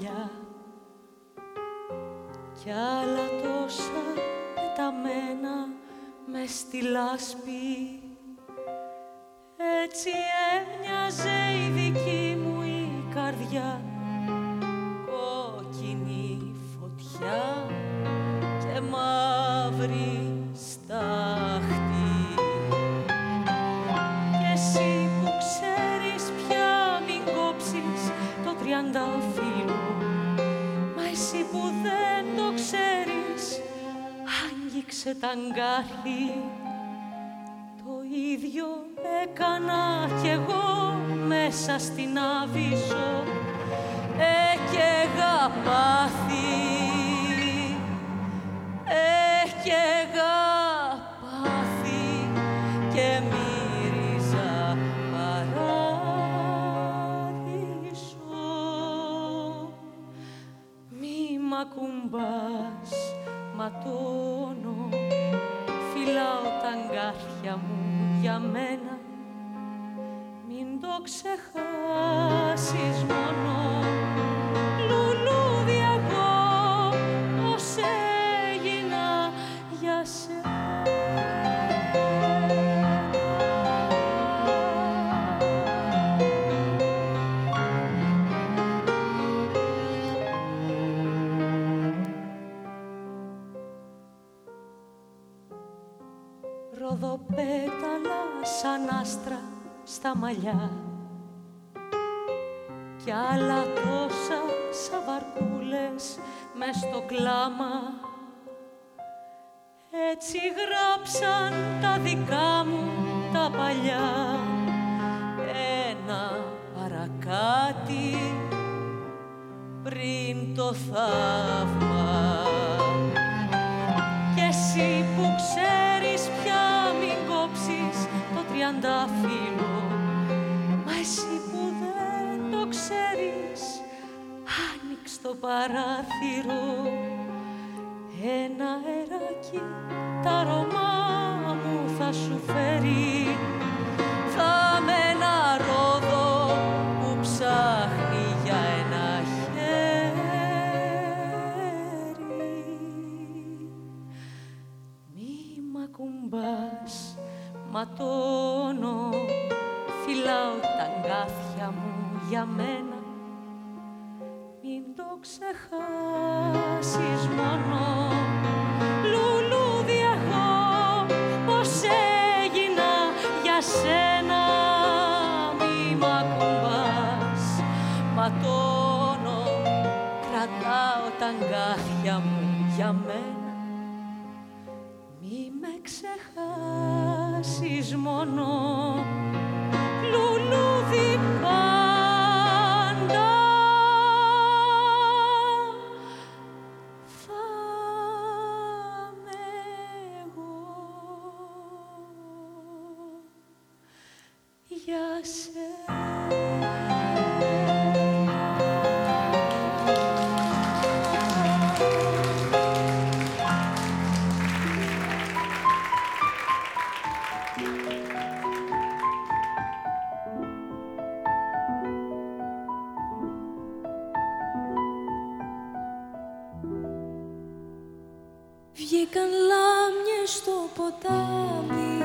Στα γράψαν τα δικά μου τα παλιά. Ένα παρακάτι πριν το θαύμα. Και εσύ που ξέρεις πια μην κόψεις το τριανταφύλλο Μα εσύ που δεν το ξέρεις άνοιξ το παράθυρο ένα αεράκι τα αρώμα μου θα σου φέρει. Θα με ένα ρόδο που ψάχνει για ένα χέρι. Μη μ' ακουμπάς, ματώνω Φυλάω τα αγκάθια μου για μένα. Μην το ξεχάσεις μόνο. Λουλούδι εγώ πως έγινα για σένα Μη μ' ακουμπάς, ματώνω Κρατάω τα αγκάθια μου για μένα. Μη με ξεχάσεις μόνο στο ποτάμι.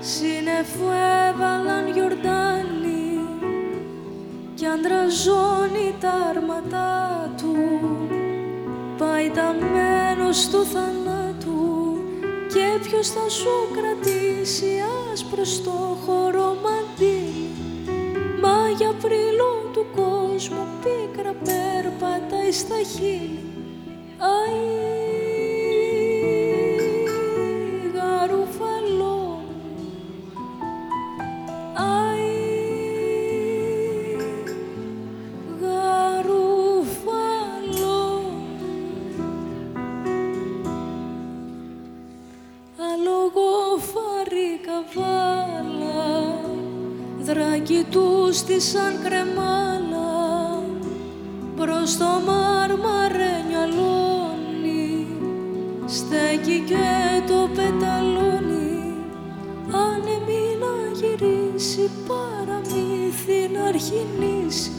Σύννεφο έβαλαν γιορτάνι Κι αντραζώνει τα άρματά του. Πάει ταμένος του θανάτου Και ποιος θα σου κρατήσει άσπρο στο χώρο μαντίλι Μα πρίλο του κόσμου πίκρα περπατάει στα χείλη. Αϊ, Δράκι του σαν κρεμάλα προς το μάρμαρένιο αλόνι στέκει και το πεταλόνι άνεμη να γυρίσει παραμύθι να αρχινήσει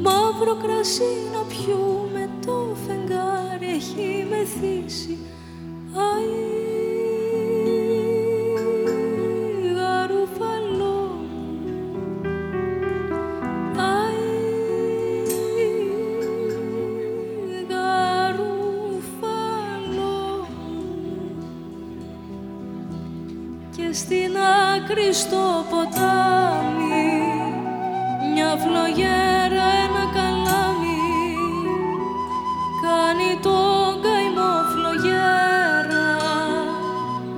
Μαύρο κρασί να πιούμε το φεγγάρι έχει μεθύσει. Αϊ, Και στην άκρη στο ποτάμι. Μια φλογέρα ένα καλάμι. Κάνει τον καημό φλογέρα.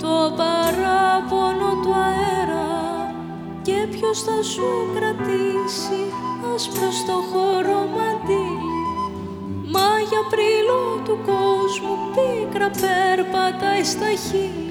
Το παράπονο του αέρα. Και ποιος θα σου κρατήσει άσπρος στο χώρο μαντήλι Μάγια πρίλο του κόσμου πίκρα περπατάει στα χείλη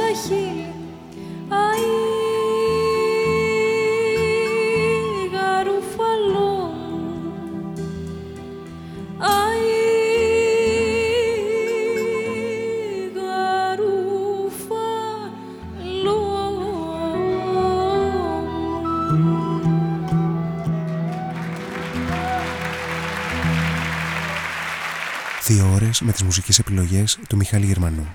στα χείλη. Αϊ, γαρουφαλό μου Αϊ, γαρουφαλό μου Δύο ώρες με τις μουσικές επιλογές του Μιχάλη Γερμανού.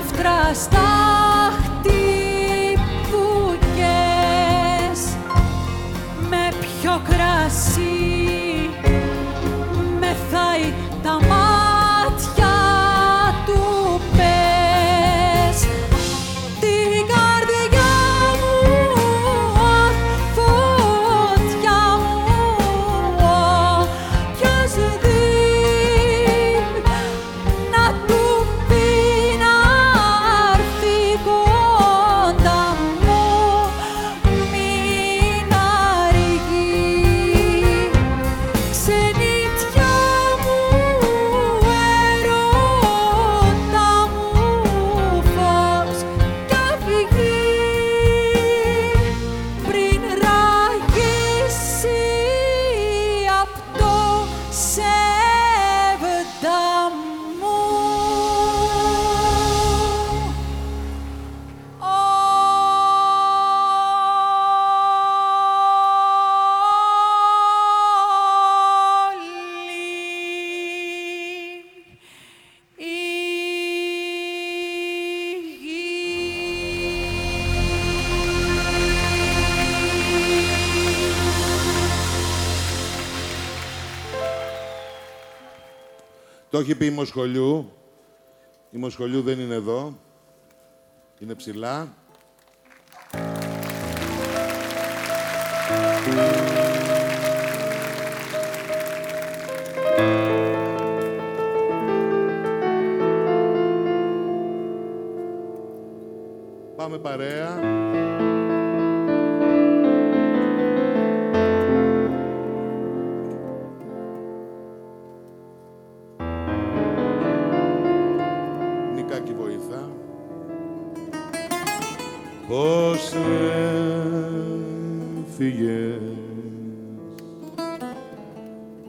ψεύτρα στα χτυπουκές με πιο κρασί έχει πει η Μοσχολιού. Η Μοσχολιού δεν είναι εδώ. Είναι ψηλά. Πάμε παρέα.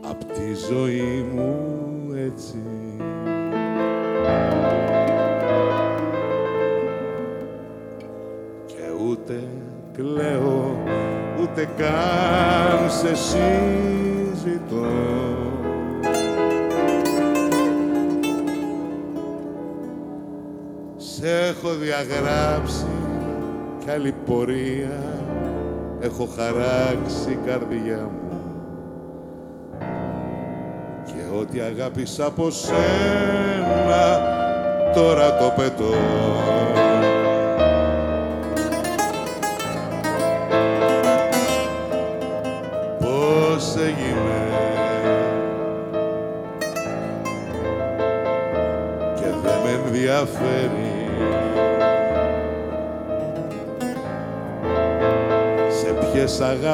απ' τη ζωή μου έτσι. Και ούτε κλαίω, ούτε καν σε συζητώ. Σε έχω διαγράψει κι άλλη πορεία έχω χαράξει καρδιά μου και ό,τι αγάπησα από σένα τώρα το πετώ.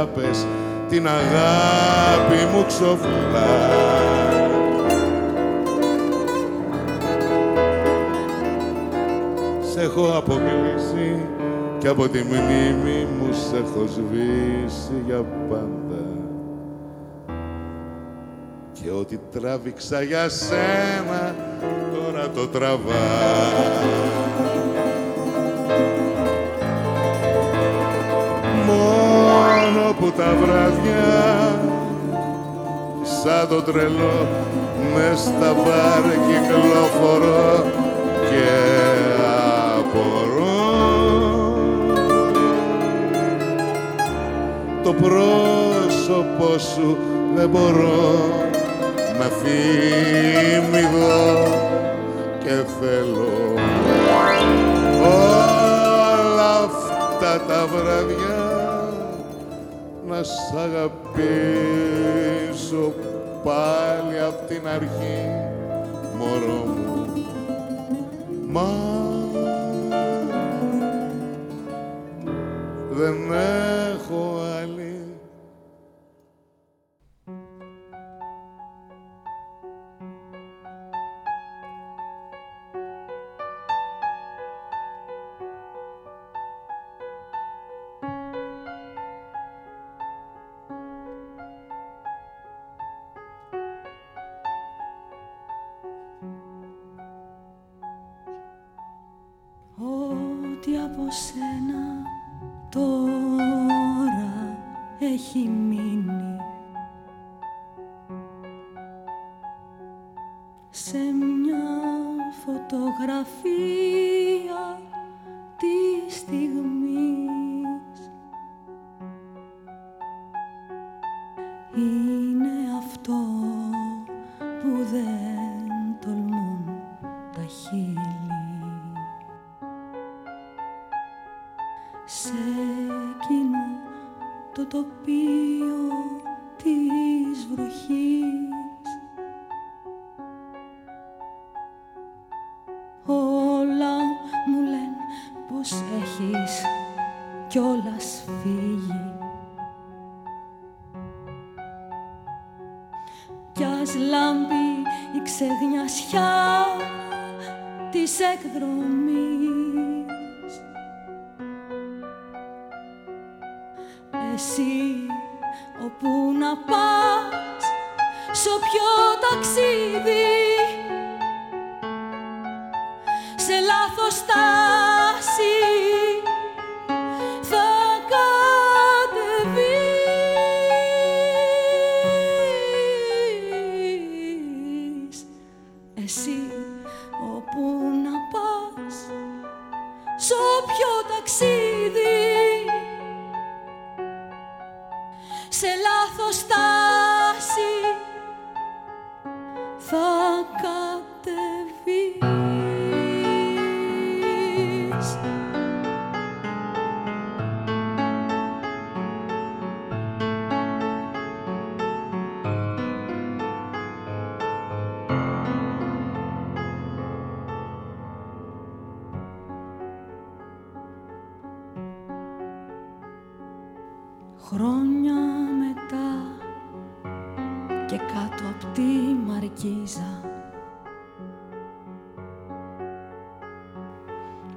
Αγάπες την αγάπη μου ξοφλά Σε έχω αποκλείσει και από τη μνήμη μου σε έχω σβήσει για πάντα. Και ό,τι τράβηξα για σένα τώρα το τραβά που τα βράδια σαν το τρελό μες στα μπαρ κυκλοφορώ και απορώ. Το πρόσωπό σου δεν μπορώ να θυμηθώ και θέλω όλα αυτά τα βράδια να σ' αγαπήσω πάλι απ' την αρχή μωρό μου. Μα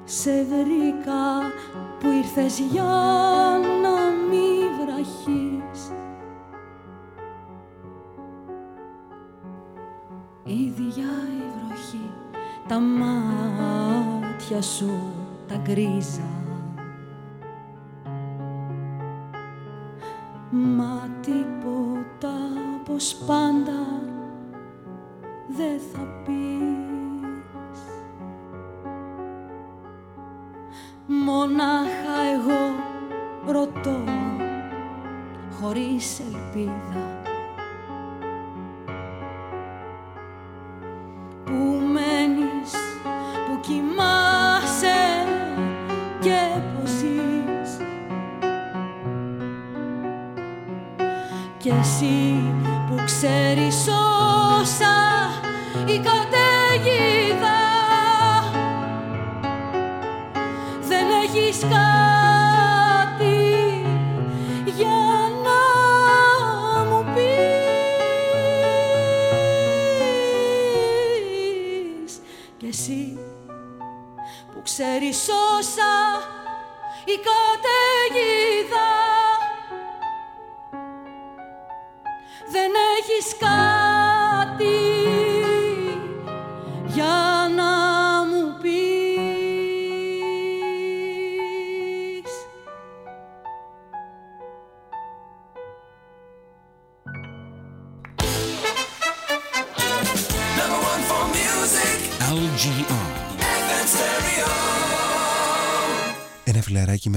Σε βρήκα που ήρθες για να μη βραχείς. Ίδια η βροχή, τα μάτια σου τα γκρίζα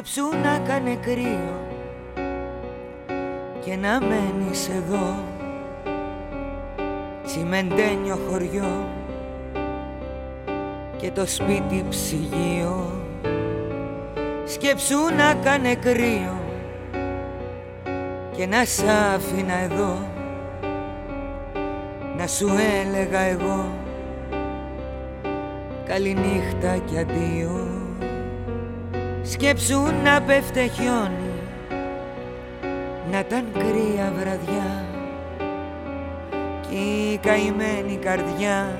σκέψου να κάνει κρύο και να μένεις εδώ. Τσιμεντένιο χωριό και το σπίτι ψυγείο. Σκέψου να κάνει κρύο και να σ' άφηνα εδώ. Να σου έλεγα εγώ καληνύχτα και αντίο σκέψου να πέφτε χιόνι να ήταν κρύα βραδιά κι η καημένη καρδιά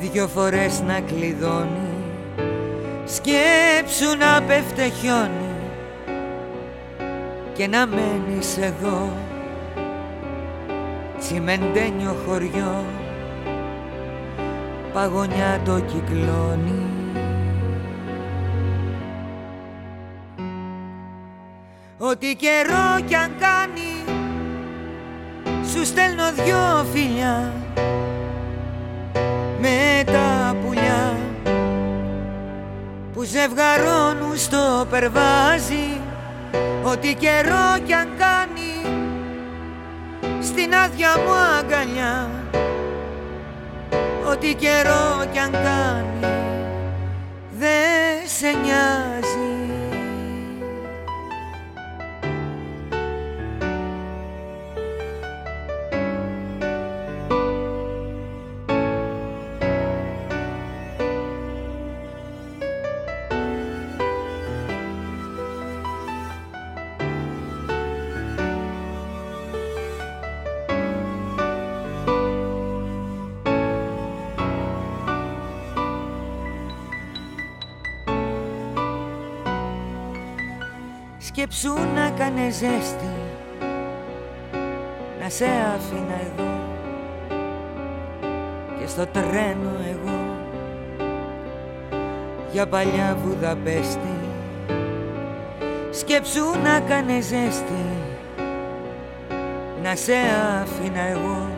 δυο φορές να κλειδώνει. Σκέψου να πέφτε χιόνι και να μένεις εδώ τσιμεντένιο χωριό παγωνιά το κυκλώνει Ό,τι καιρό κι αν κάνει σου στέλνω δυο φιλιά με τα πουλιά που ζευγαρώνουν στο περβάζι. Ό,τι καιρό κι αν κάνει στην άδεια μου αγκαλιά. Ό,τι καιρό κι αν κάνει δεν σε νοιάζει Σκέψου να κάνε ζέστη. Να σε άφηνα εδώ Και στο τρένο εγώ. Για παλιά Βουδαπέστη Σκέψου να κάνε ζέστη. Να σε άφηνα εγώ.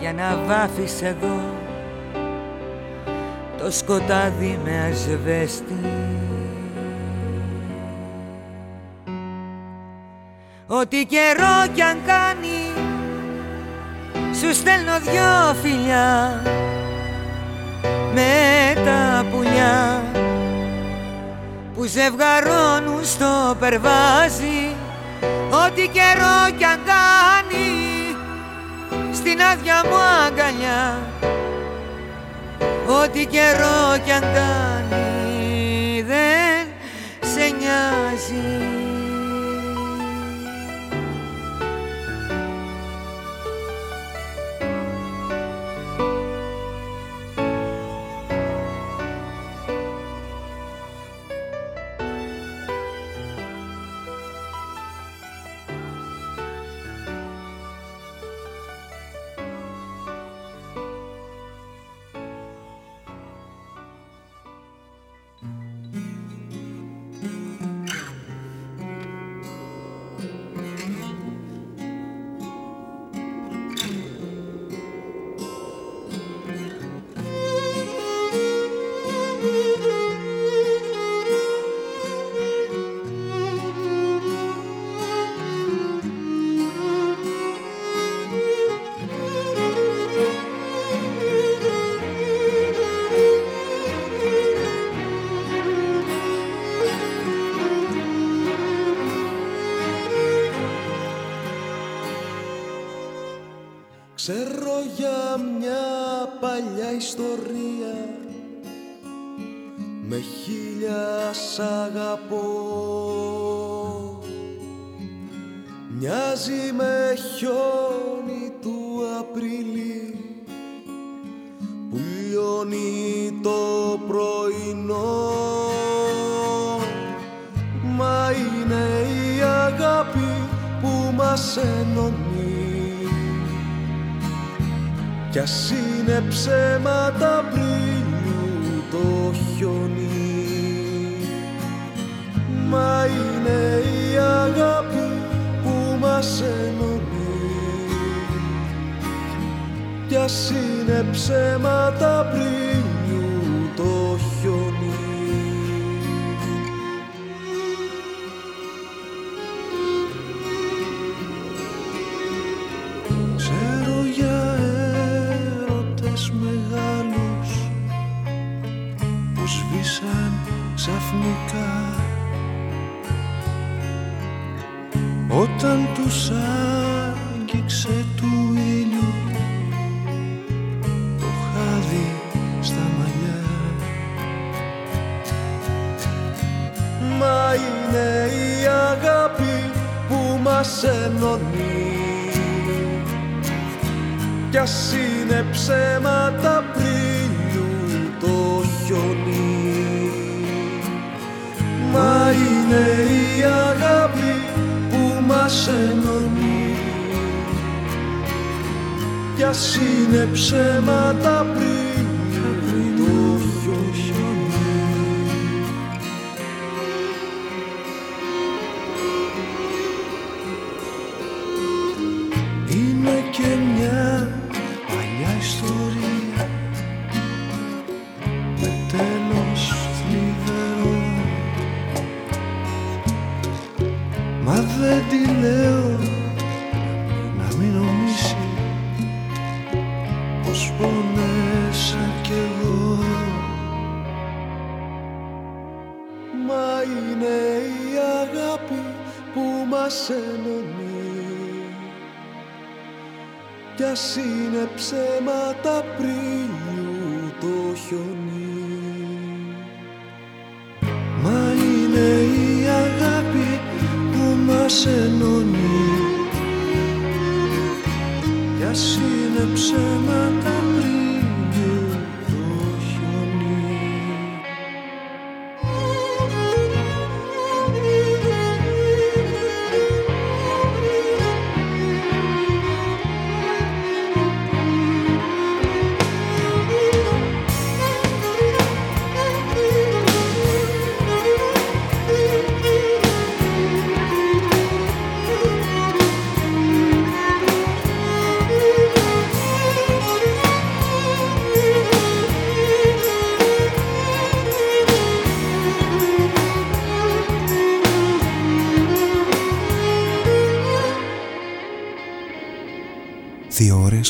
Για να βάφεις εδώ. Το σκοτάδι με ασβέστη Ό,τι καιρό κι αν κάνει Σου στέλνω δυο φιλιά. Με τα πουλιά Που ζευγαρώνουν στο περβάζι. Ό,τι καιρό κι αν κάνει Στην άδεια μου αγκαλιά. Ό,τι καιρό κι αν κάνει ιστορία. Με χίλια σ' αγαπώ. Μοιάζει με χιόνι του Απριλίου που λιώνει το πρωινό. Μα είναι η αγάπη που μας ενώνει. Κι ας είναι τα πριν το χιονί Μα είναι η αγάπη που μας ενώνει. Κι ας είναι ψέματα Απρίλιου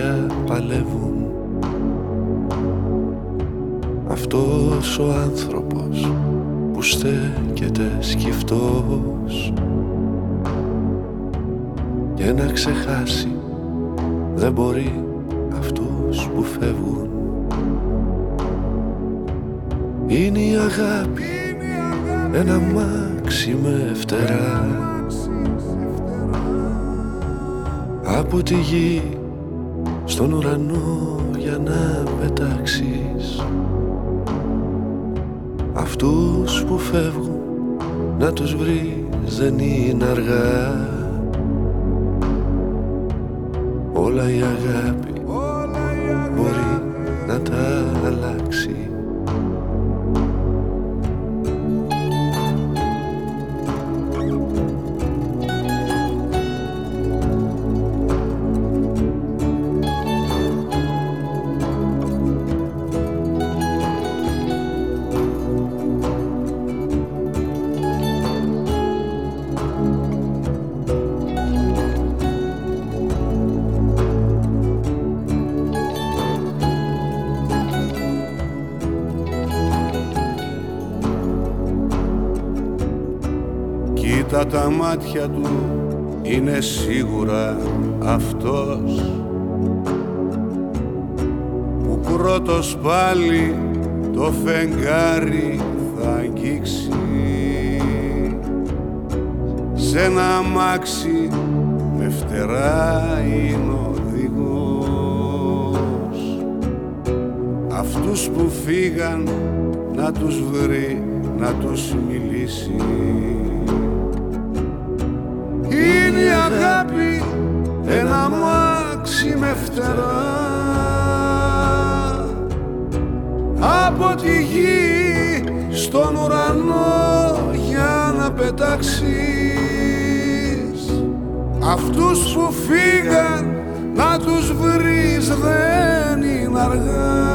Στεριά παλεύουν. Αυτός ο άνθρωπος που στέκεται σκυφτός Και να ξεχάσει δεν μπορεί αυτούς που φεύγουν. Είναι η αγάπη ένα μάξι με φτερά. Από τη γη στον ουρανό για να πετάξεις. Αυτούς που φεύγουν να τους βρεις δεν είναι αργά. Όλα η αγάπη μπορεί να τα αλλάξει μάτια του είναι σίγουρα αυτός. Που πρώτος πάλι το φεγγάρι θα αγγίξει. Σε ένα αμάξι με φτερά είναι οδηγός. Αυτούς που φύγαν να τους βρει να τους μιλήσει στον ουρανό για να πετάξεις. Αυτούς που φύγαν να τους βρεις δεν είναι αργά.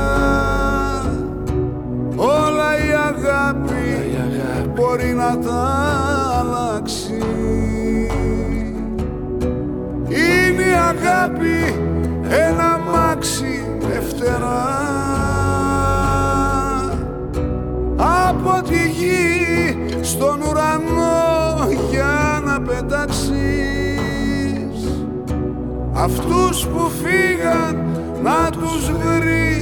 Όλα η αγάπη, μπορεί να τα αυτούς που φύγαν να τους βρεις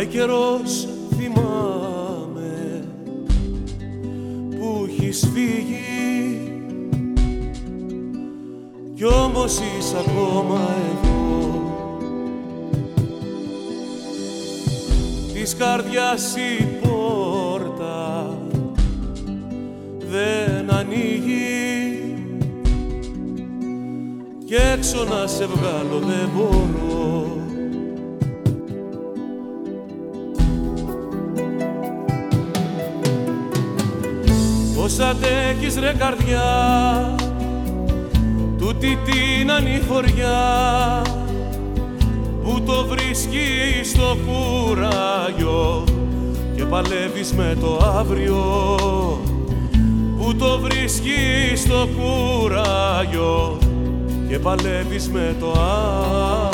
Πάει καιρός την ανηφοριά που το βρίσκεις στο κουράγιο και παλεύεις με το αύριο που το βρίσκεις στο κουράγιο και παλεύεις με το αύριο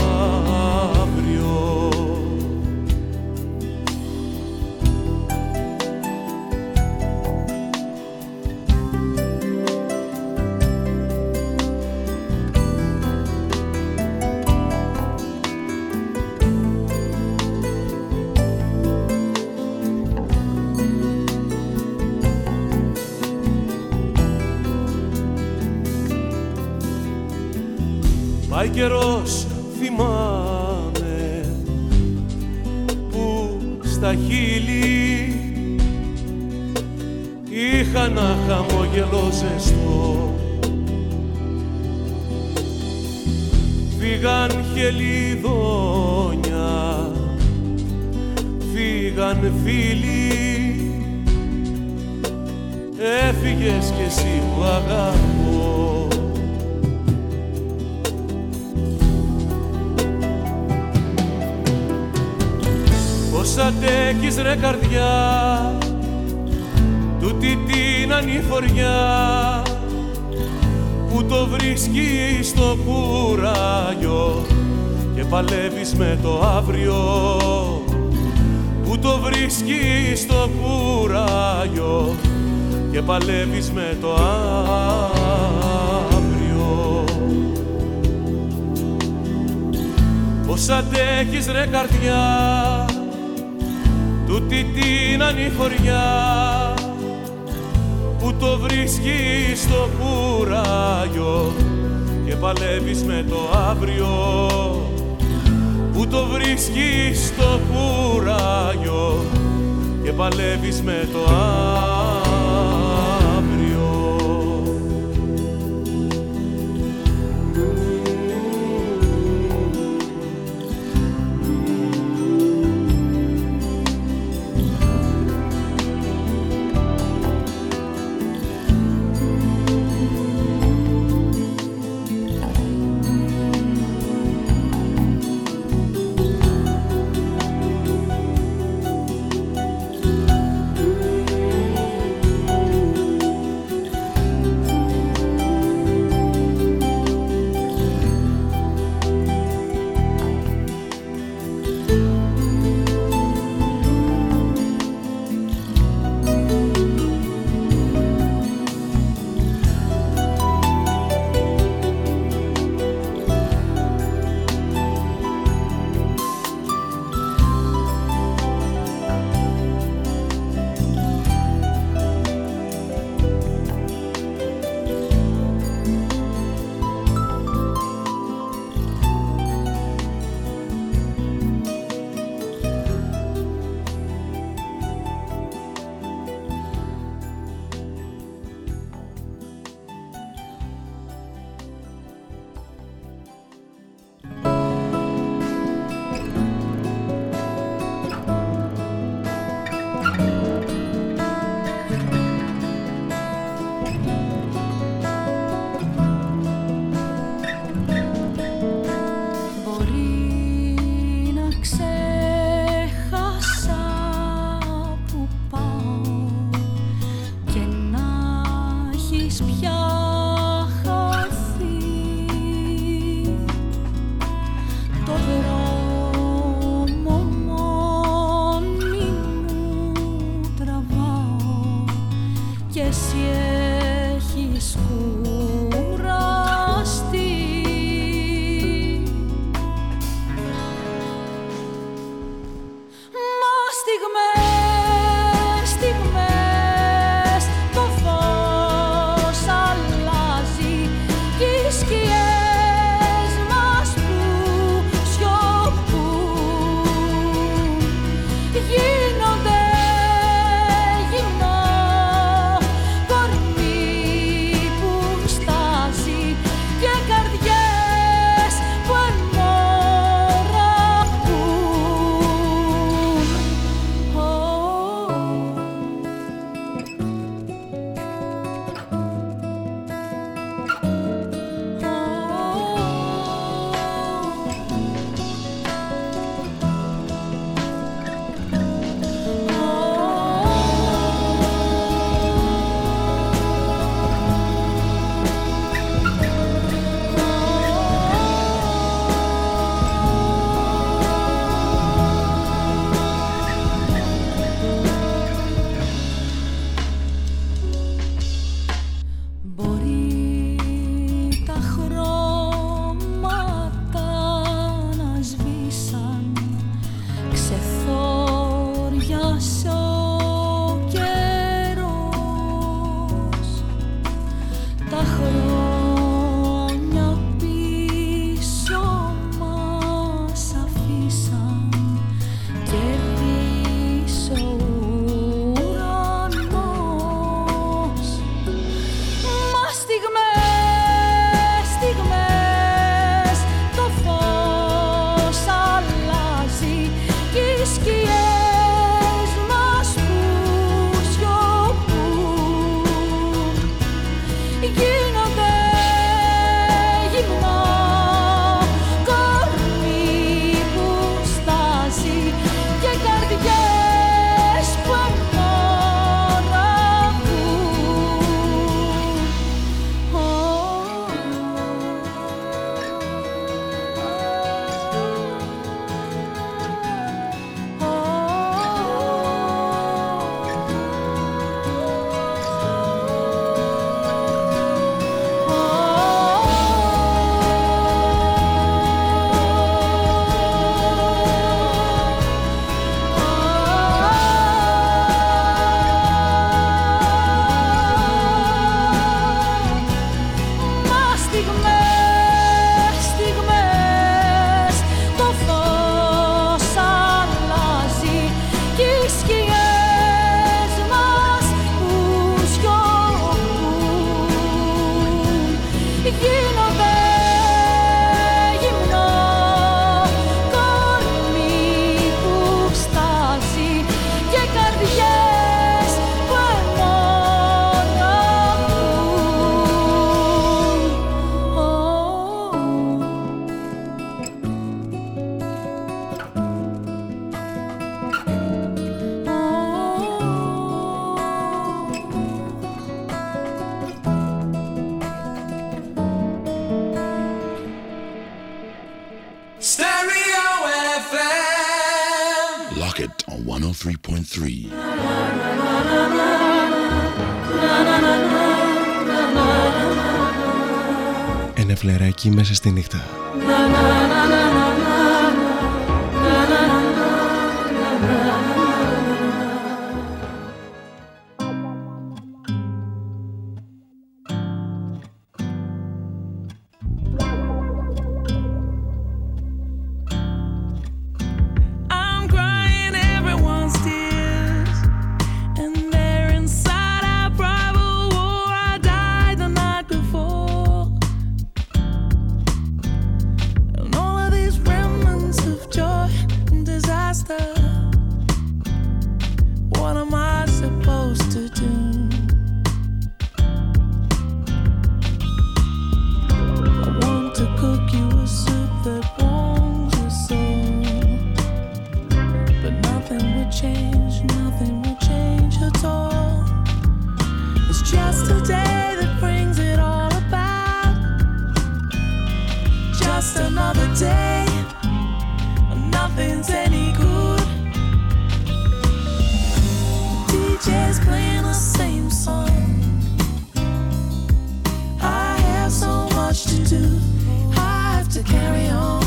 και παλεύεις με το αύριο. Πώς αντέχεις ρε καρδιά τούτη την ανηφοριά που που το βρίσκεις στο κουράγιο και παλεύεις με το αύριο. Που το βρίσκεις στο κουράγιο και παλεύεις με το αύριο another day. Nothing's any good. DJ's playing the same song. I have so much to do. I have to carry on.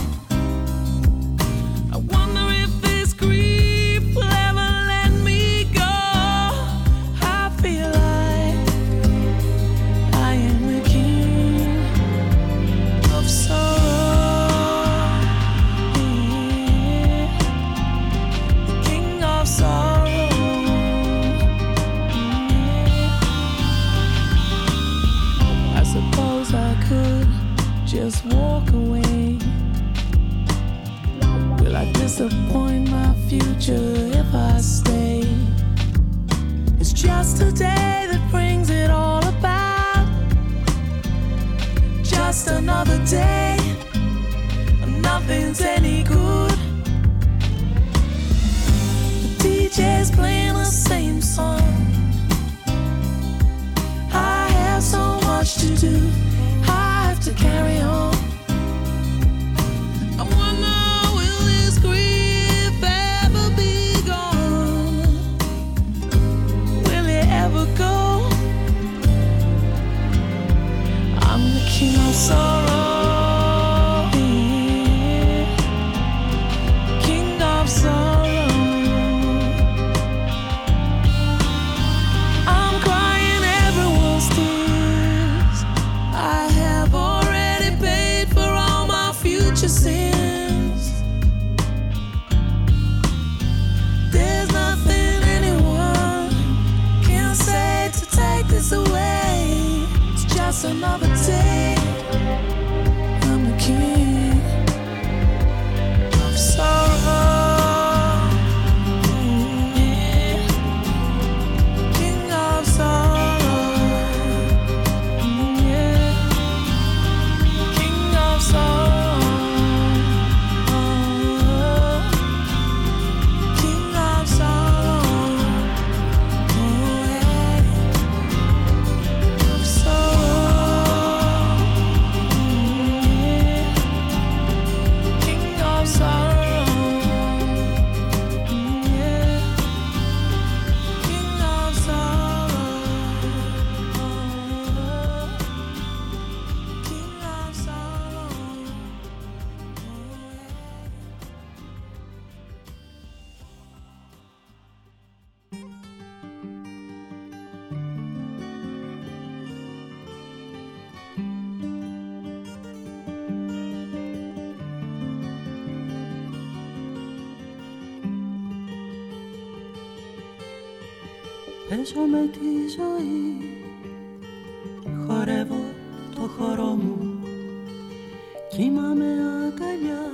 another day. Nothing's any good. The DJ's playing the same song. I have so much to do. I have to carry on. Παίζω με τη ζωή. Χορεύω το χορό μου. Κοιμάμαι αγκαλιά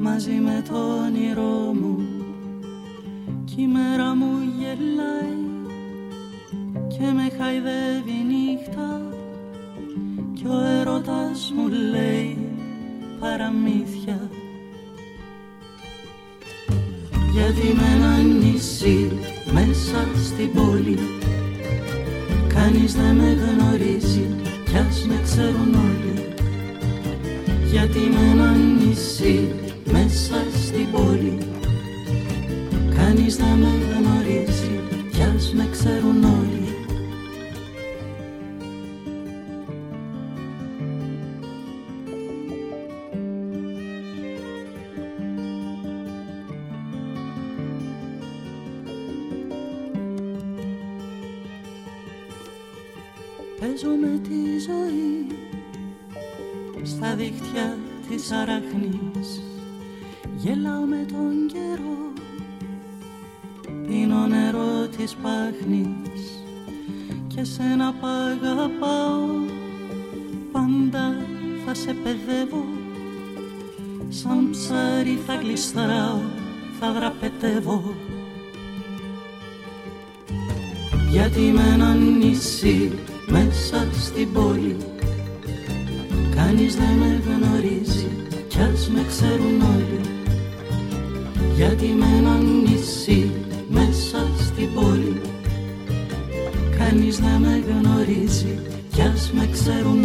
Μαζί με το όνειρό μου. Κι η μέρα μου γελάει Και με χαϊδεύει νύχτα. Κι ο έρωτας μου λέει παραμύθια Γιατί με ένα νησί μέσα στην πόλη Κανείς δεν με γνωρίζει κι ας με ξέρουν όλοι. Γιατί με ένα μέσα στην πόλη Κανείς δεν με γνωρίζει κι ας με ξέρουν όλοι. της αραχνής. Γελάω με τον καιρό πίνω νερός της πάχνης και σένα πάγα πάω πάντα θα σε παιδεύω. Σαν ψάρι θα γλιστράω θα δραπετεύω. Γιατί με ένα νησί μέσα στην πόλη κανείς δεν με γνωρίζει κι ας με ξέρουν όλοι. Γιατί με ένα νησί μέσα στην πόλη. Κανείς δεν με γνωρίζει κι ας με ξέρουν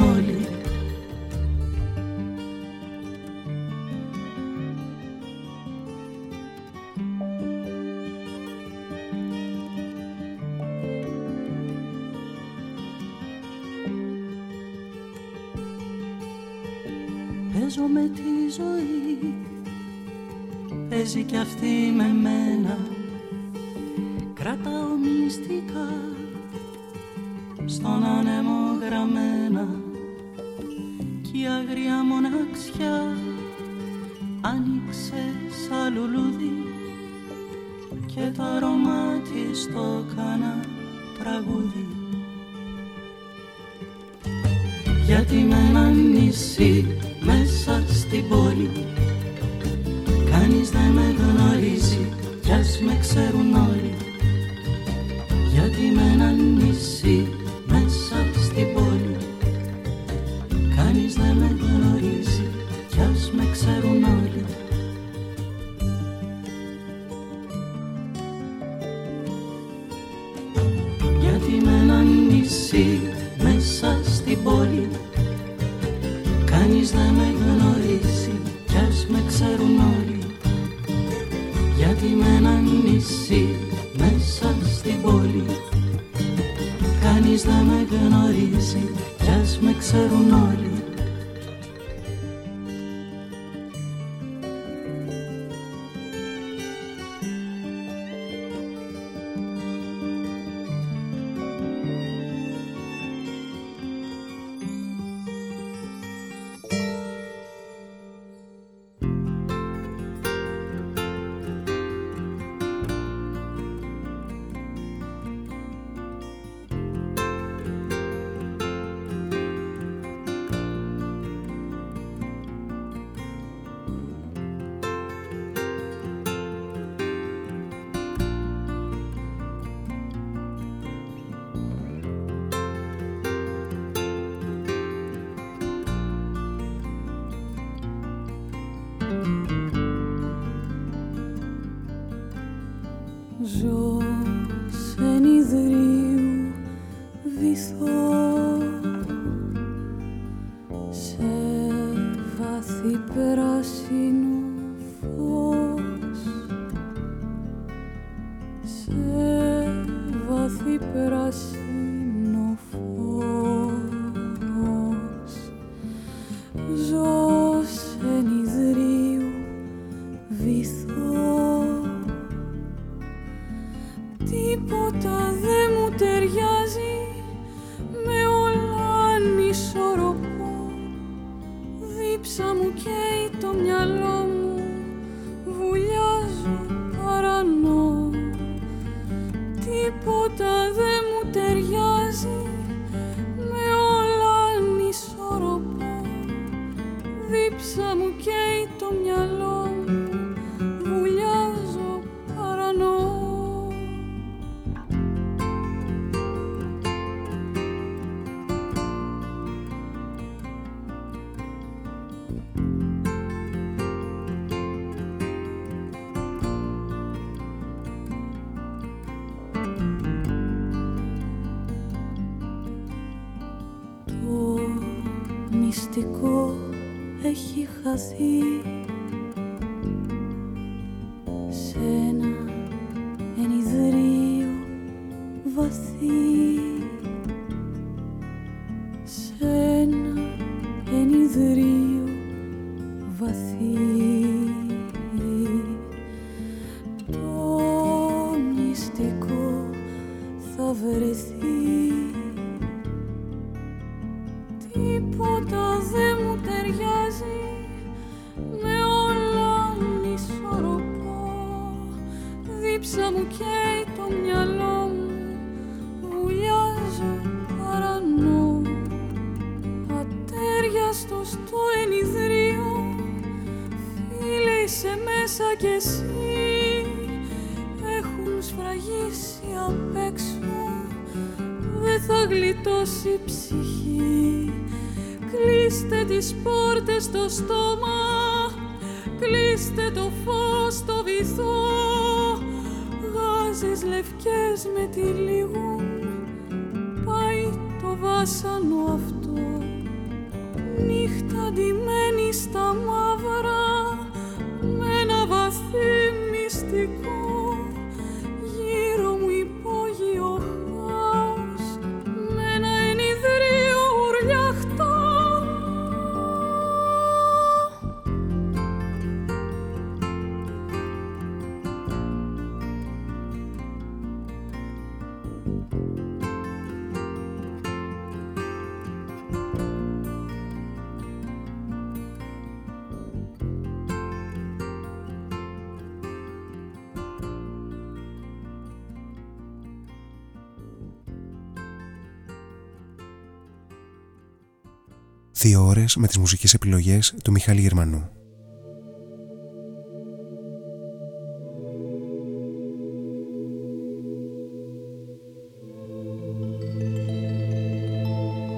δύο ώρες με τις μουσικές επιλογές του Μιχάλη Γερμανού.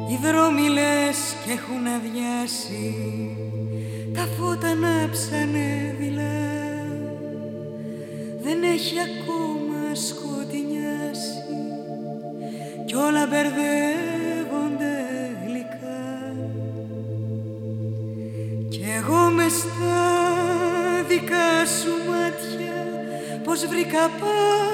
Οι δρόμοι λες κι έχουν αδειάσει τα φώτα να δειλά δεν έχει ακόμα σκοτεινιάσει κι όλα μπερδεύει vos verei capaz.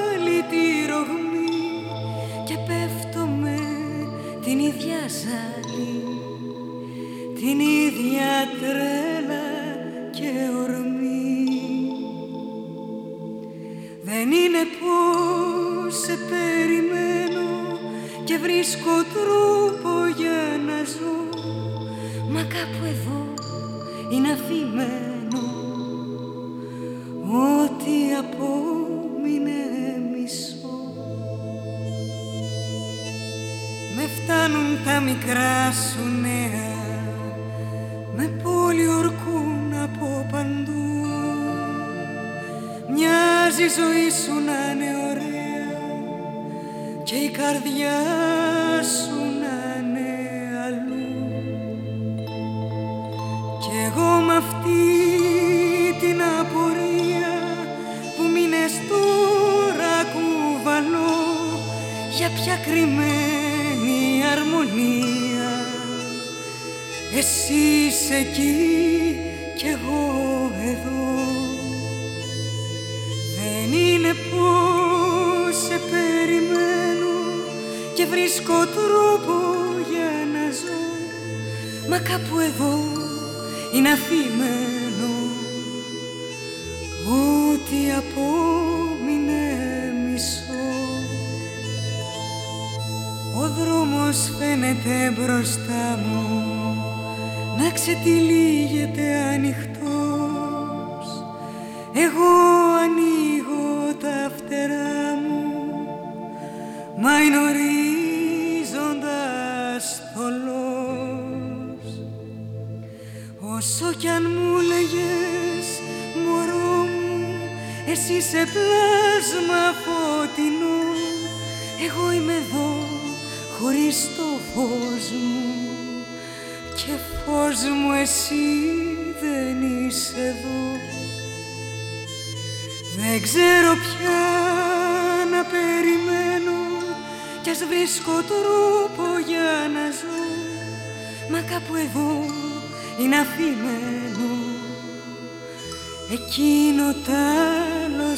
εκείνο τ' άλλο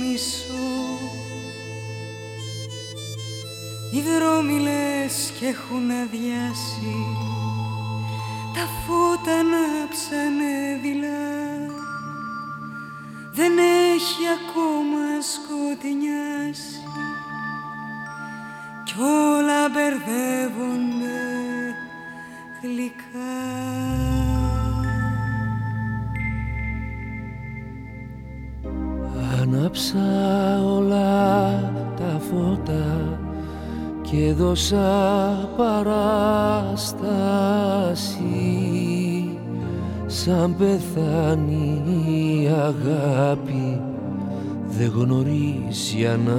μισό οι δρόμοι λες κι έχουν αδειάσει. Τα φώτα να δειλά. Δεν έχει ακόμα σκοτεινιάσει. Κι όλα μπερδεύουν και δώσα παράσταση σαν πεθάνει η αγάπη δεν γνωρίζει Ανάσταση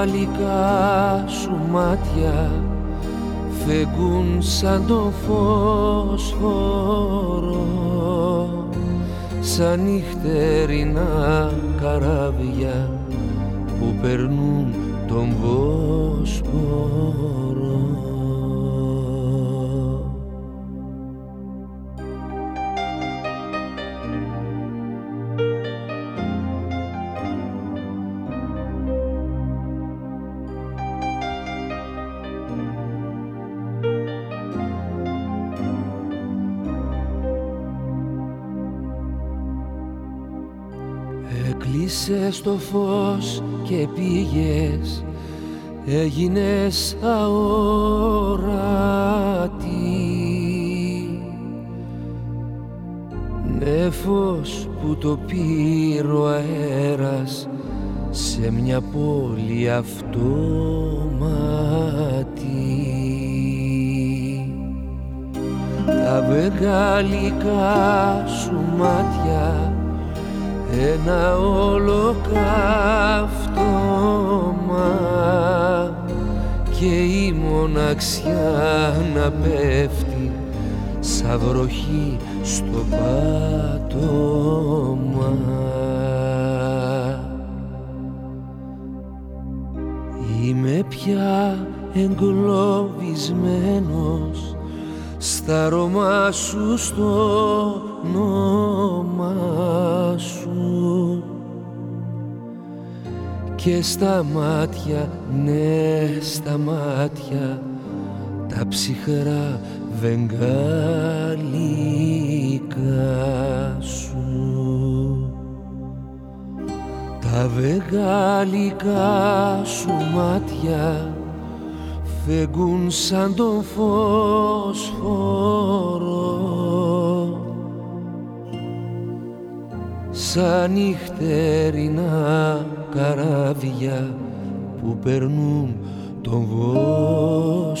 γαλλικά σου μάτια φεγγούν σαν το φωσφόρο σαν νυχτερινά καράβια που περνούν τον Βόσπορο στο φως και πήγες. Έγινες αόρατη. Νέφος που το πήρε ο αέρας σε μια πόλη αυτόματη τα βεγγαλικά σου μάτια ένα ολοκαύτωμα και η μοναξιά να πέφτει σαν βροχή στο πάτωμα. Είμαι πια εγκλωβισμένος στα αρώμα σου στο όνομα σου. Και στα μάτια, ναι στα μάτια τα ψυχρά βεγγαλικά σου. Τα βεγγαλικά σου μάτια φεγγούν σαν τον φωσφόρο σαν νυχτερινά καράβια που περνούν τον Βόσπορο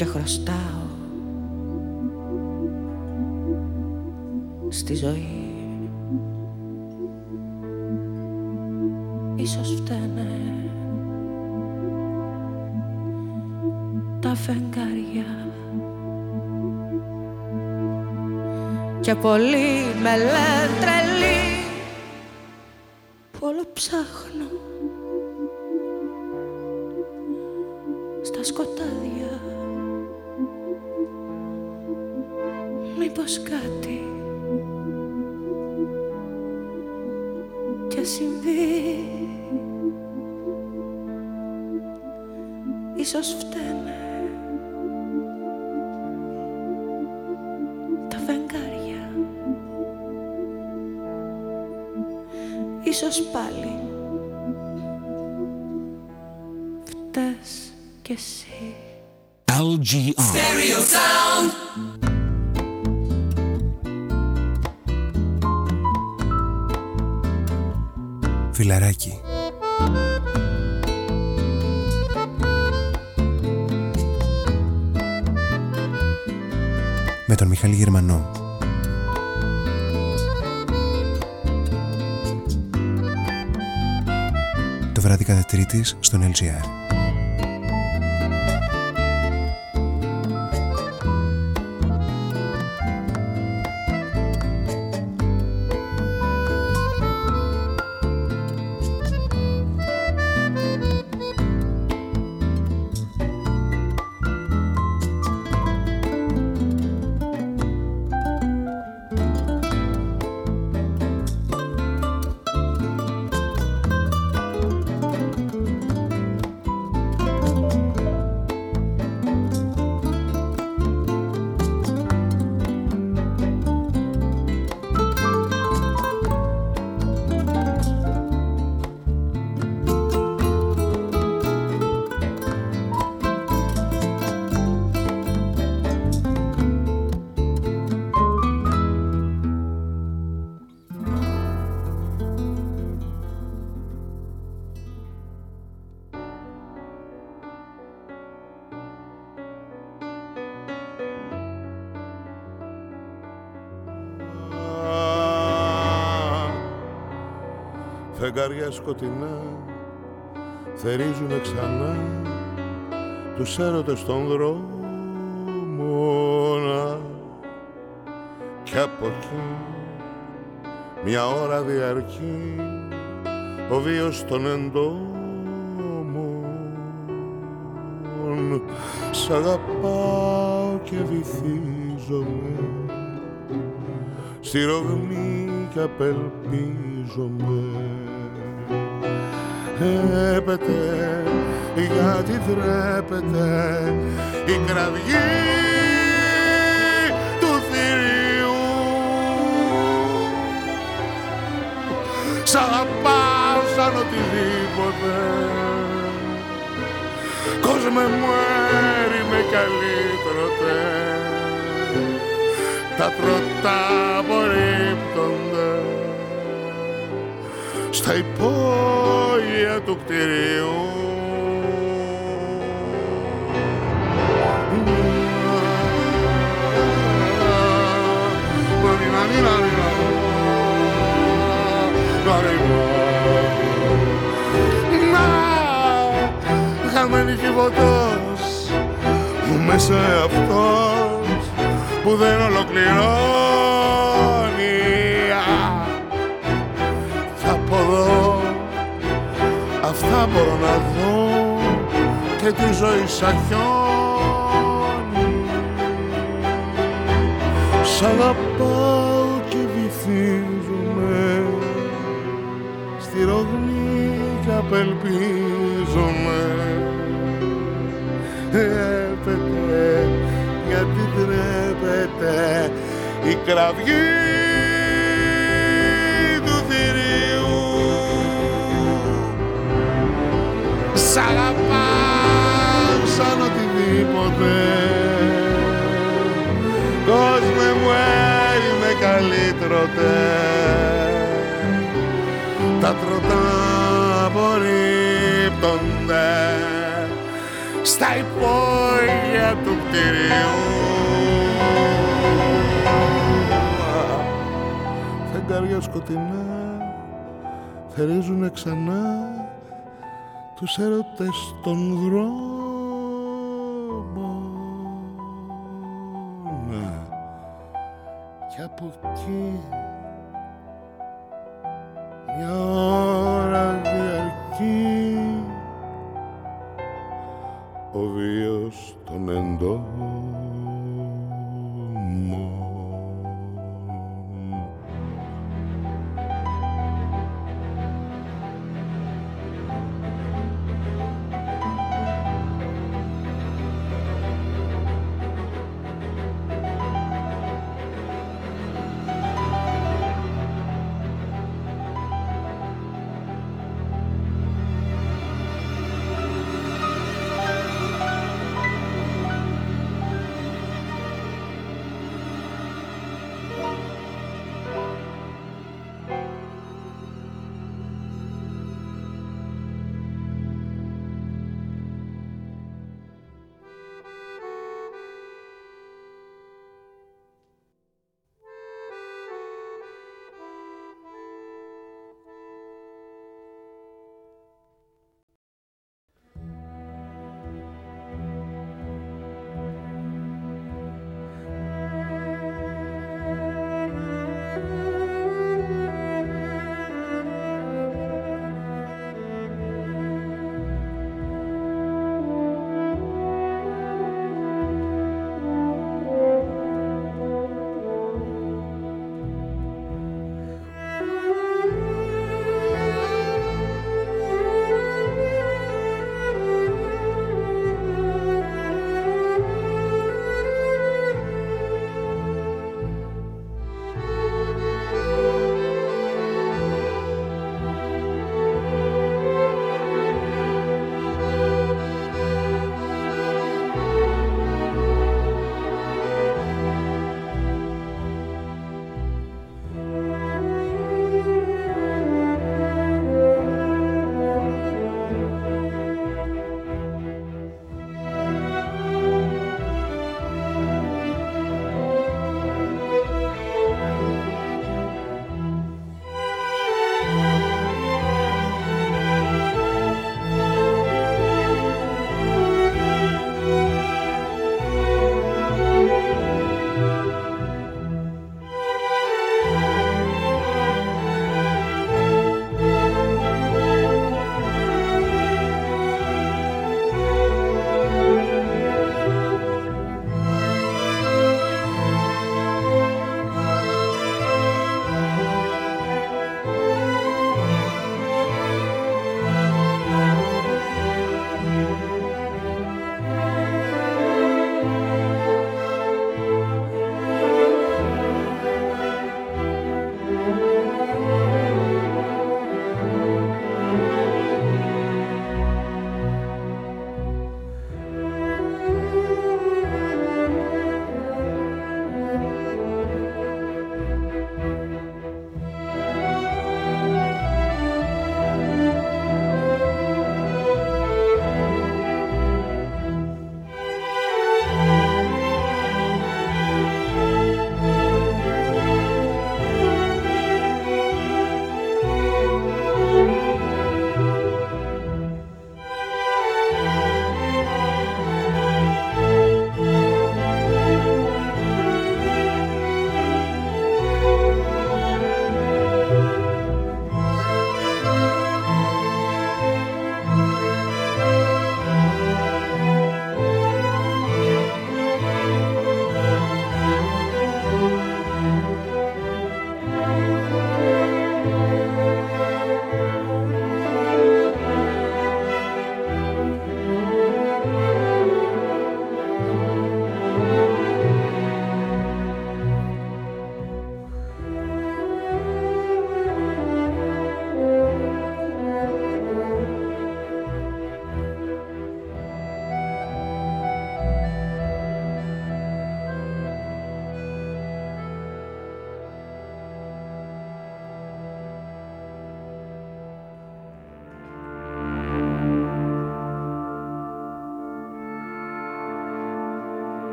και χρωστάω στη ζωή. Ίσως φταίνε τα φεγγάρια. Και πολύ με λένε κατά τρίτης στον LGR φεγγάρια σκοτεινά θερίζουνε ξανά τους έρωτες στον δρόμο κι από εκεί μια ώρα διαρκεί ο βίος των εντόμων. Σ' αγαπάω και βυθίζομαι στη ρογμή κι απελπίζομαι τρέπεται γιατί τρέπεται η κραυγή του θηρίου Σ' αγαπάω σαν οτιδήποτε Κόσμε μου έρη με καλύτεροτε Τα τροτά απορρίπτονται στα υπόγεια του κτηρίου. Χαμένη κυβωτός μέσα αυτός που δεν ολοκληρώνει Αυτά μπορώ να δω και τη ζωή σαν χιόνι. Σ' αγαπάω και βυθίζομαι. Στη ρογμή και απελπίζομαι Έπεται γιατί τρέπεται η κραυγή αγαπάω σαν οτιδήποτε. Κόσμε μου είμαι καλύτεροτες. Τα τροτά απορρίπτονται Στα υπόγεια του κτηρίου. Φεγγάρια σκοτεινά θερίζουνε ξανά τους έρωτες των δρόμων. Και από εκεί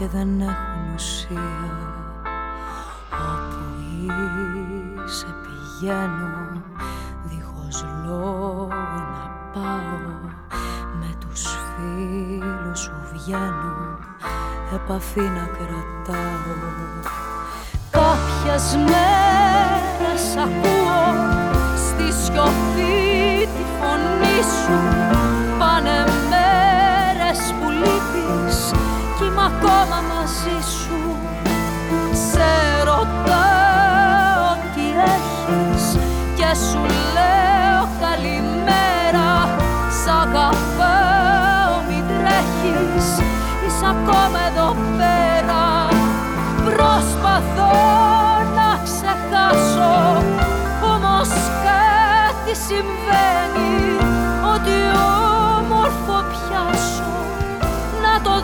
και δεν έχουν ουσία. Όπου είσαι πηγαίνω δίχως λόγο να πάω. Με τους φίλους σου βγαίνω επαφή να κρατάω. Κάποιες μέρες ακούω στη σιωπή τη φωνή σου. Πάνε μέρες που λείπεις κι είμαι ακόμα μαζί σου Σε ρωτάω τι έχεις και σου λέω καλημέρα Σ' αγαπάω μην τρέχεις είσαι ακόμα εδώ πέρα Προσπαθώ να ξεχάσω Όμως κάτι συμβαίνει Ότι όμορφο πιάσω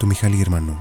του Μιχάλη Γερμανού.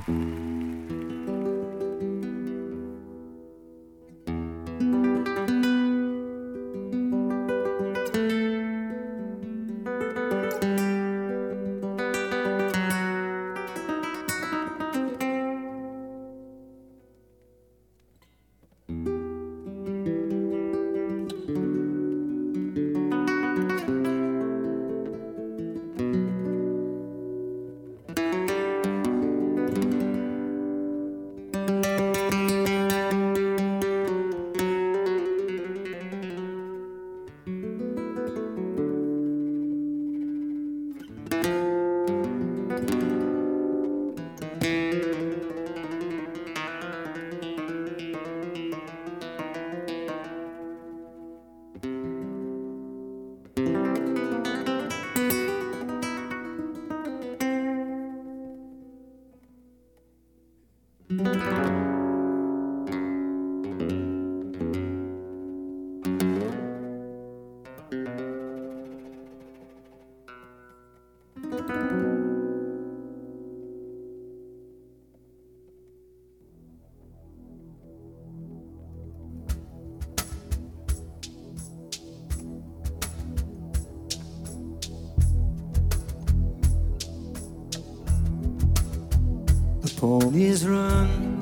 Ponies run,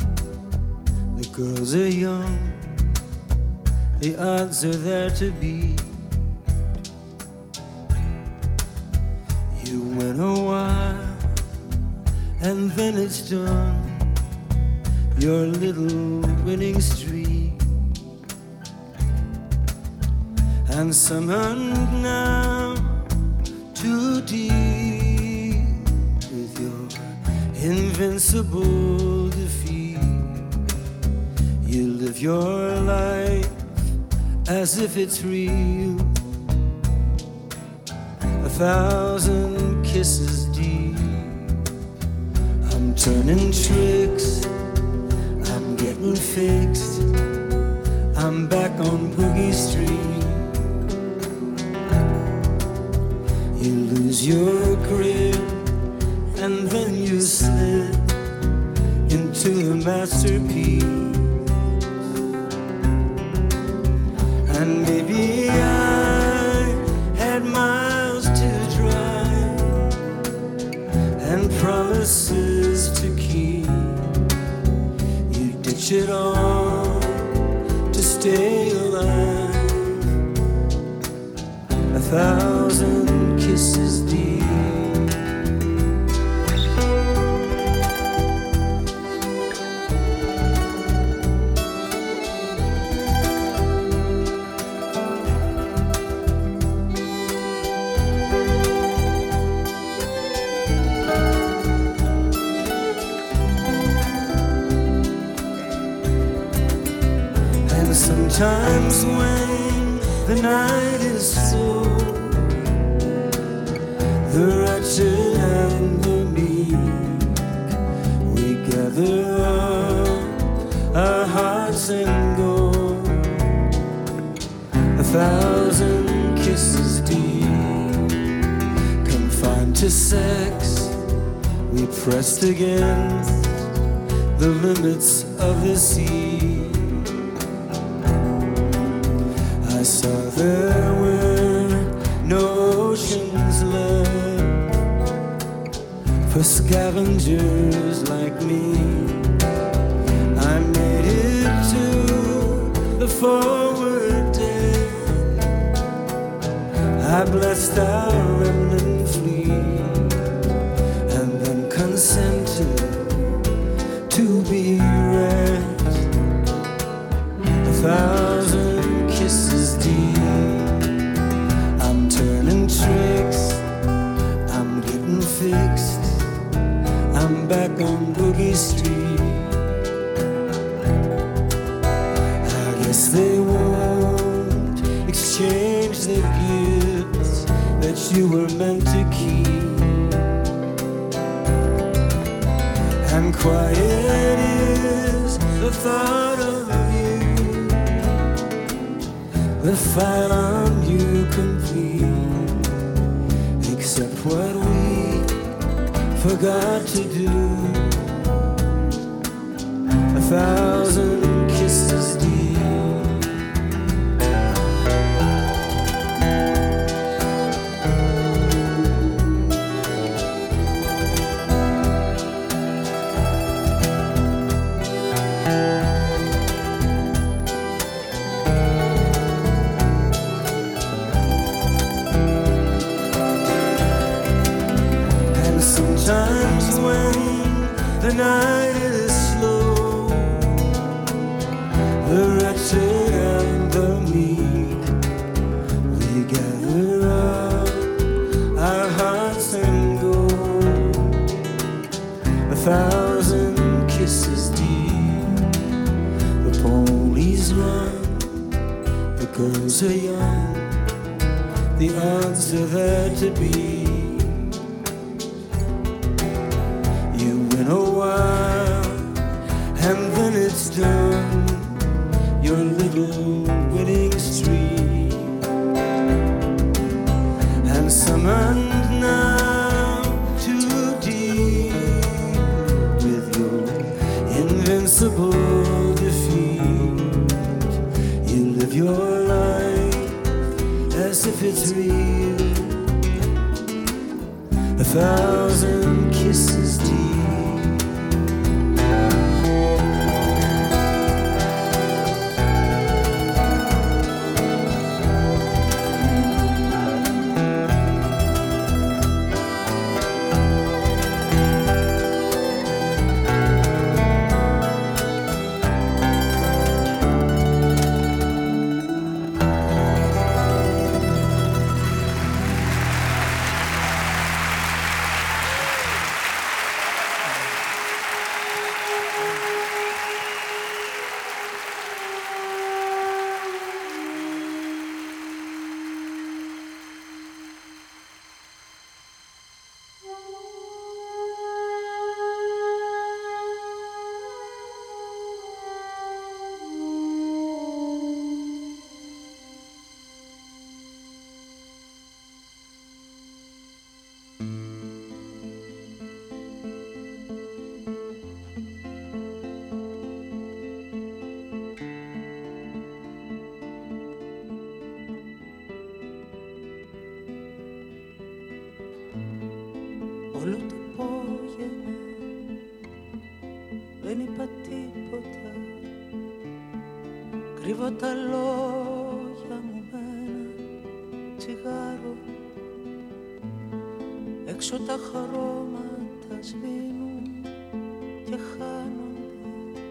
the girls are young, the odds are there to beat. It's real. Confined to sex, we pressed against the limits of the sea. I saw there were no oceans left for scavengers like me. I made it to the forward I blessed our remnant fleet and then consented to be wrecked. A thousand kisses deep. I'm turning tricks. I'm getting fixed. I'm back on Boogie Street. You were meant to keep. And quiet is the thought of you. The on you complete. Except what we forgot to do. A thousand τα λόγια μου με ένα τσιγάρο. Έξω τα χρώματα σβήνουν και χάνονται.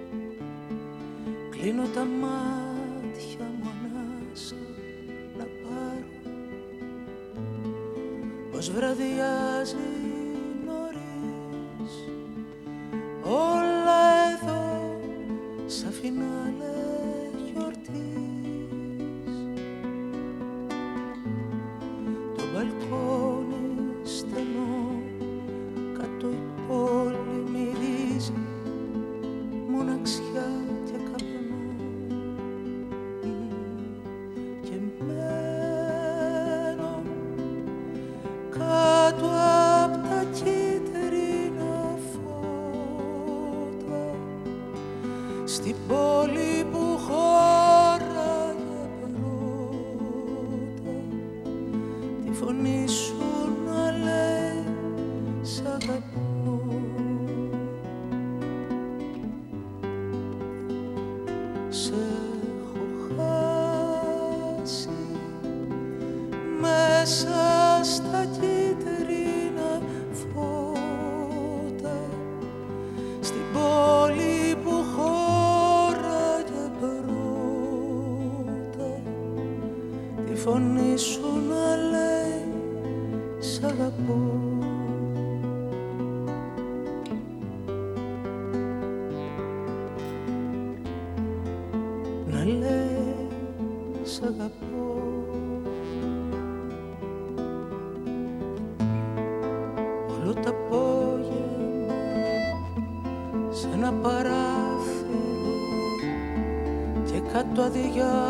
Κλείνω τα μάτια tu adilla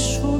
说。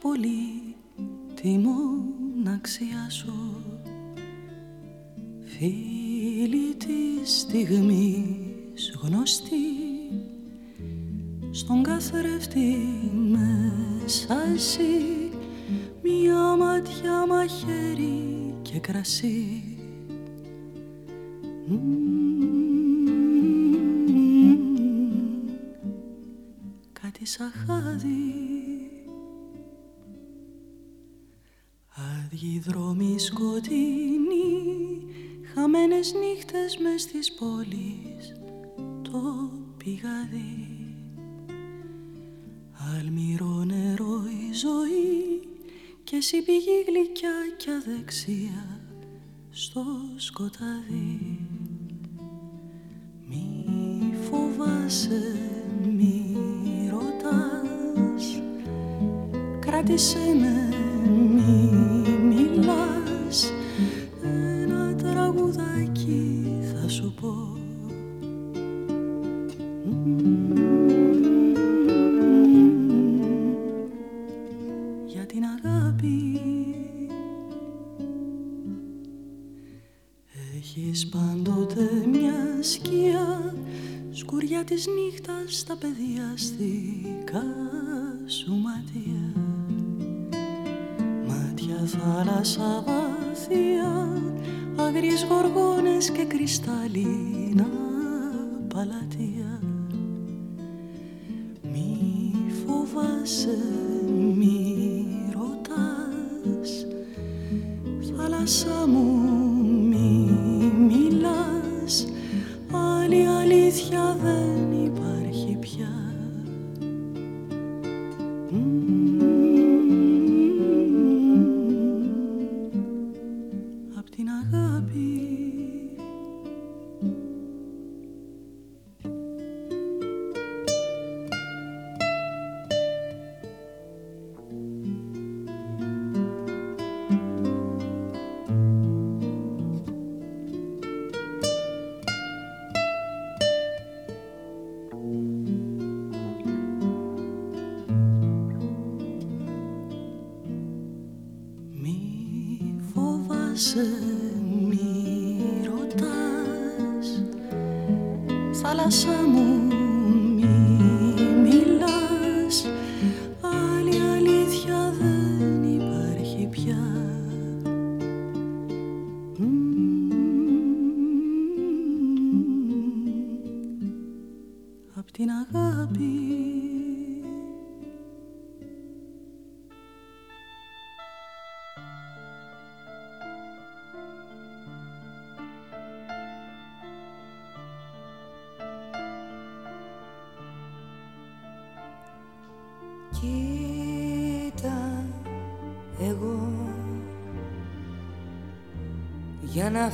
Πολύ τη μοναξιά σου Φίλοι της στιγμής γνωστή στον καθρέφτη μέσα εσύ. Μια ματιά μαχαίρι και κρασί. Κάτι σαν χάδι Άδειοι δρόμοι σκοτεινοί Χαμένες νύχτες μες στις πόλεις Το πηγαδί. Αλμυρό νερό η ζωή και εσύ πηγή γλυκιά και αδεξία στο σκοτάδι Μη φοβάσαι, μη ρωτάς Κράτησέ με, μη μιλάς Ένα τραγουδάκι θα σου πω. Της νύχτας τα παιδιαστικά σου μάτια Μάτια θάλασσα βαθιά Αγριές γοργόνες και κρυσταλλίνα παλάτια Μη φοβάσαι, μη ρωτάς Θάλασσα μου να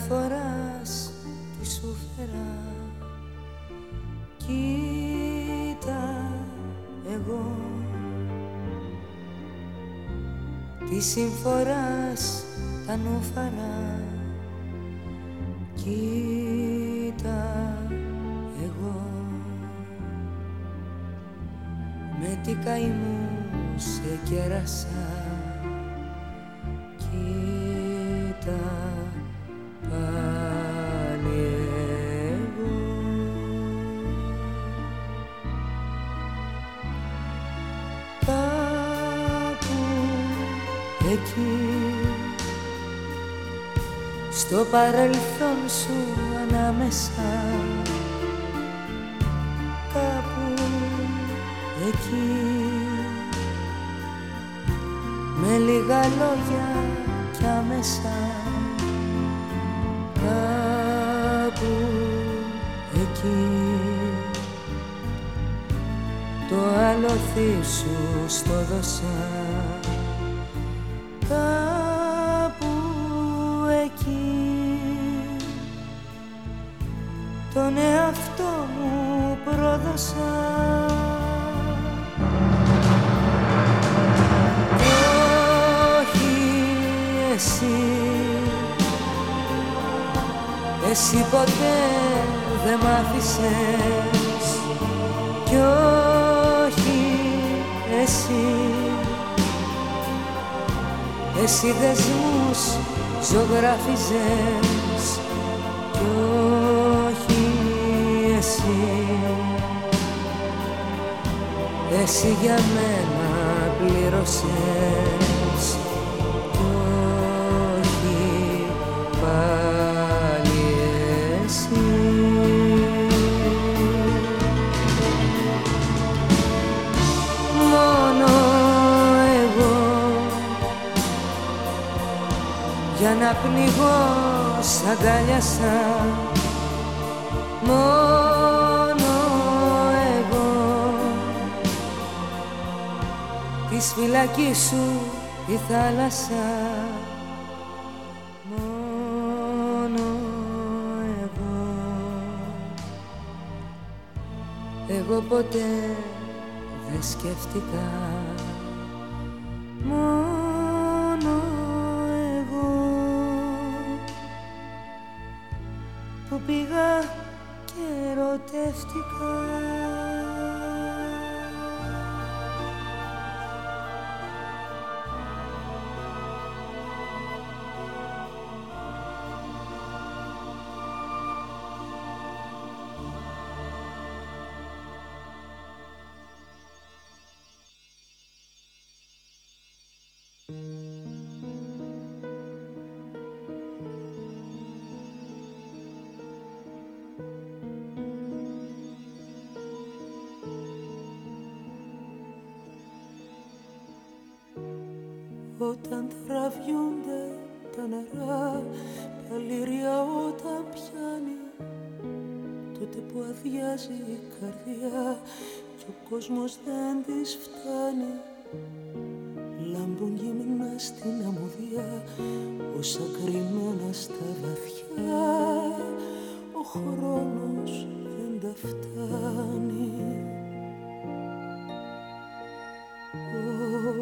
στο παρελθόν σου ανάμεσα. Κάπου εκεί. Λίγα λόγια κι άμεσα. Κάπου εκεί. Το άλοθη σου στο δώσα δεν μ' άφησες κι όχι εσύ. Εσύ δεσμούς ζωγράφιζες κι όχι εσύ. Εσύ για μένα πλήρωσες να πνιγώ σ' αγκάλιασα. Μόνο εγώ. Της φυλακής σου η θάλασσα. Μόνο εγώ. Εγώ ποτέ δεν σκέφτηκα κόσμος δεν της φτάνει. Λάμπουν γυμνά στην αμμουδιά Όσα κρυμμένα στα βαθιά. Ο χρόνος δεν τα φτάνει.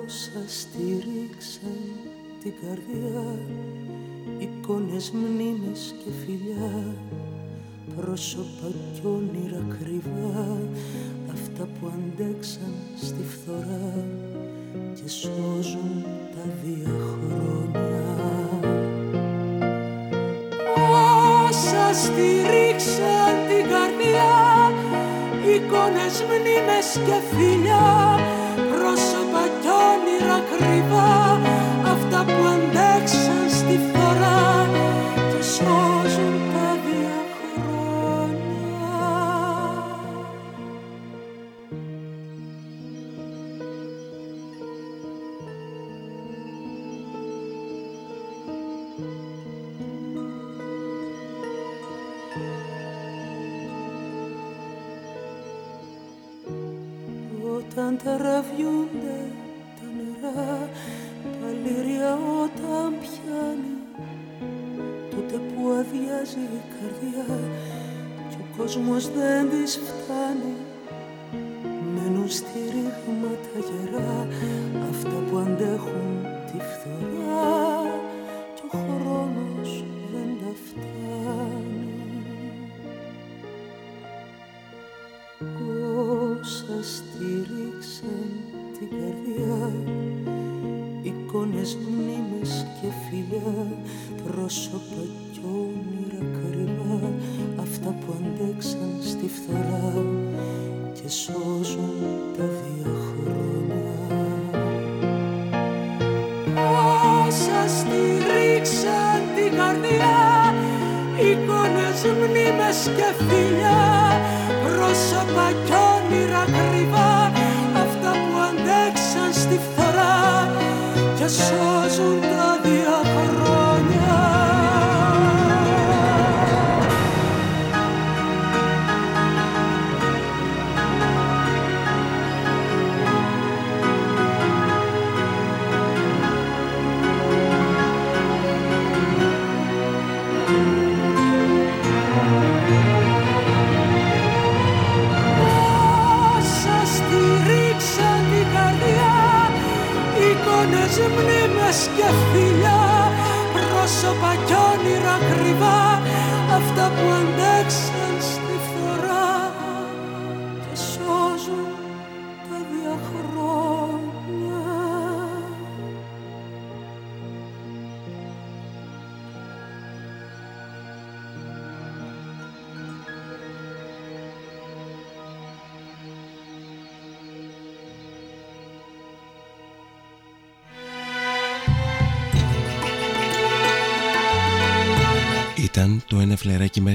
Όσα στήριξαν την καρδιά εικόνες, μνήμες και φιλιά πρόσωπα κι όνειρα κρυβά αυτά που αντέξαν στη φθορά και σώζουν τα διαχρόνια Όσα στηρίξαν την καρδιά εικόνες, μνήμες και φιλιά Εικόνες, μνήμες και φιλιά Πρόσωπα κι όνειρα κρυβά Αυτά που αντέξαν στη φθορά Και σώζουν τα διαχρόνια Όσα στηρίξαν την καρδιά Εικόνες, μνήμες και φιλιά Πρόσωπα κι